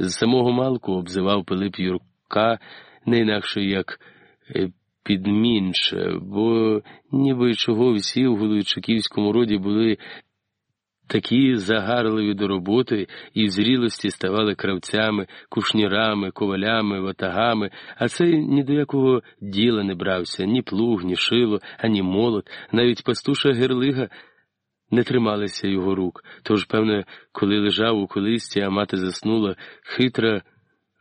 З самого малку обзивав Пилип Юрка не інакше як е, підмінше, бо ніби чого всі в Голойчуківському роді були такі загарливі до роботи і в зрілості ставали кравцями, кушнірами, ковалями, ватагами, а цей ні до якого діла не брався, ні плуг, ні шило, ані молот, навіть пастуша герлига не трималися його рук. Тож, певне, коли лежав у колисті, а мати заснула, хитра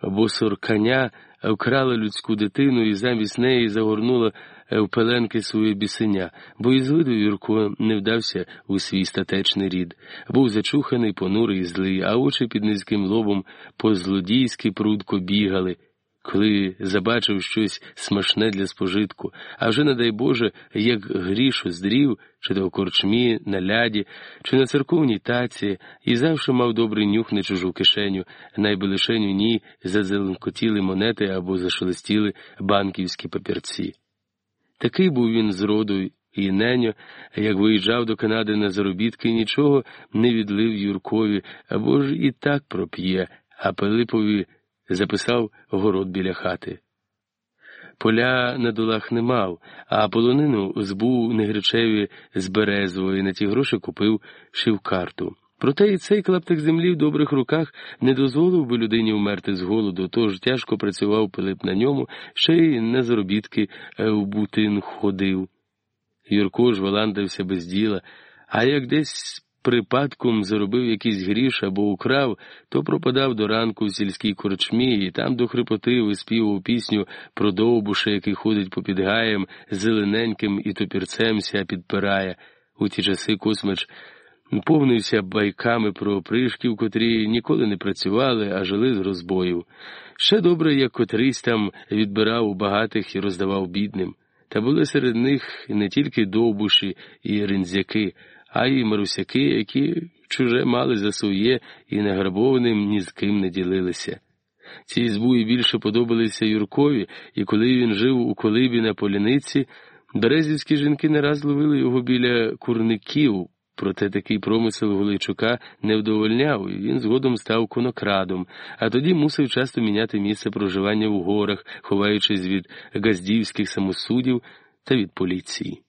босорканя вкрала людську дитину і замість неї загорнула в пеленки своє бісеня, бо із виду Юрко не вдався у свій статечний рід, був зачуханий, понурий злий, а очі під низьким лобом по злодійськи прудко бігали коли забачив щось смачне для спожитку, а вже, не дай Боже, як грішу здрів, чи то в корчмі, на ляді, чи на церковній таці, і завжди мав добрий нюх на чужу кишеню, найби лише ні зазеленкотіли монети або зашелестіли банківські папірці. Такий був він з роду і неньо, як виїжджав до Канади на заробітки, нічого не відлив Юркові, або ж і так проп'є, а Пилипові записав город біля хати. Поля на долах не мав, а полонину збув Негричеві з Березової, на ті гроші купив шивкарту. Проте і цей клаптик землі в добрих руках не дозволив би людині вмерти з голоду, тож тяжко працював Пилип на ньому, ще й на заробітки е, в бутин ходив. Юрко ж валандався без діла, а як десь припадком заробив якийсь гріш або украв, то пропадав до ранку в сільській корчмі і там до хрипоти виспівав пісню про довбуша, який ходить попід гаєм, зелененьким і топірцем ся підпирає. У ті часи космич повнився байками про опришків, котрі ніколи не працювали, а жили з розбоїв. Ще добре, як котрийсь там відбирав у багатих і роздавав бідним. Та були серед них не тільки довбуші і ринзяки, а й марусяки, які чуже мали за своє і награбованим ні з ким не ділилися. Ці збуї більше подобалися Юркові, і коли він жив у колибі на поляниці, березівські жінки не раз ловили його біля курників, проте такий промисел Голийчука не вдовольняв, і він згодом став конокрадом, а тоді мусив часто міняти місце проживання в горах, ховаючись від газдівських самосудів та від поліції.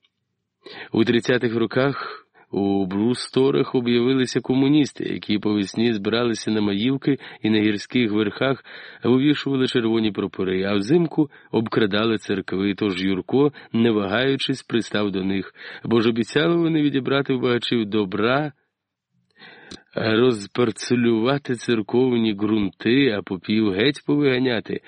У 30-х роках у брусторах об'явилися комуністи, які по весні збиралися на маївки і на гірських верхах вивішували червоні прапори, а взимку обкрадали церкви. Тож Юрко, не вагаючись, пристав до них, бо ж обіцяли вони відібрати в багачів добра. Розпарцелювати церковні ґрунти, а попів геть повиганяти,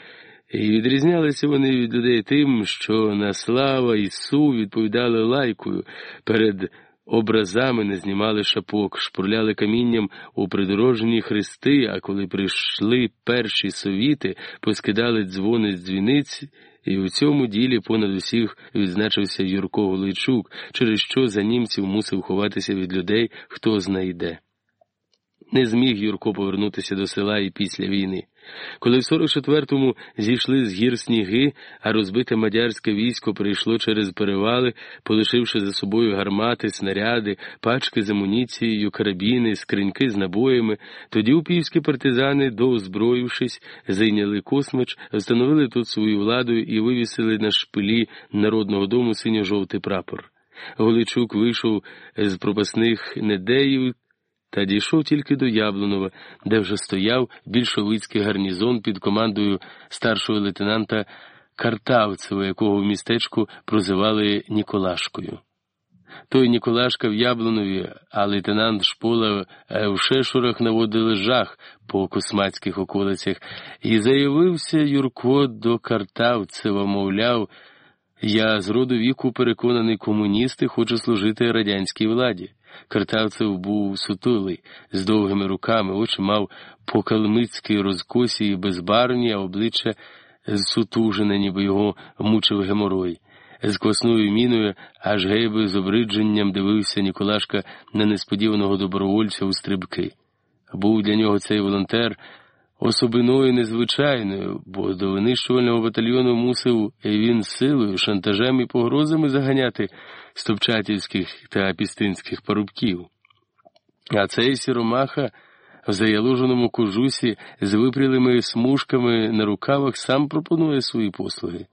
і відрізнялися вони від людей тим, що на слава Ісу відповідали лайкою перед образами не знімали шапок, шпурляли камінням у придорожні хрести, а коли прийшли перші совіти, поскидали дзвони з дзвіниць, і у цьому ділі понад усіх відзначився Юрко Голийчук, через що за німців мусив ховатися від людей, хто знайде. Не зміг Юрко повернутися до села і після війни. Коли в 44-му зійшли з гір сніги, а розбите мадярське військо прийшло через перевали, полишивши за собою гармати, снаряди, пачки з амуніцією, карабіни, скриньки з набоями, тоді упівські партизани, доозброївшись, зайняли космич, встановили тут свою владу і вивісили на шпилі народного дому синьо-жовтий прапор. Голичук вийшов з пропасних недеїв та дійшов тільки до Яблунова, де вже стояв більшовицький гарнізон під командою старшого лейтенанта Картавцева, якого в містечку прозивали Ніколашкою. Той Ніколашка в Яблунові, а лейтенант Шпола в Шешурах наводили жах по космацьких околицях, і заявився Юрко до Картавцева, мовляв, я з роду віку переконаний комуніст і хочу служити радянській владі. Картавцев був сутулий, з довгими руками, очі мав по калмицькій розкосі і безбарвні, а обличчя сутужене, ніби його мучив геморой. З квасною міною, аж гейби з обридженням дивився Ніколашка на несподіваного добровольця у стрибки. Був для нього цей волонтер особиною незвичайною, бо до винищувального батальйону мусив він силою, шантажем і погрозами заганяти стопчатівських та пістинських парубків. А цей сіромаха в заяложеному кожусі з випрілими смужками на рукавах сам пропонує свої послуги.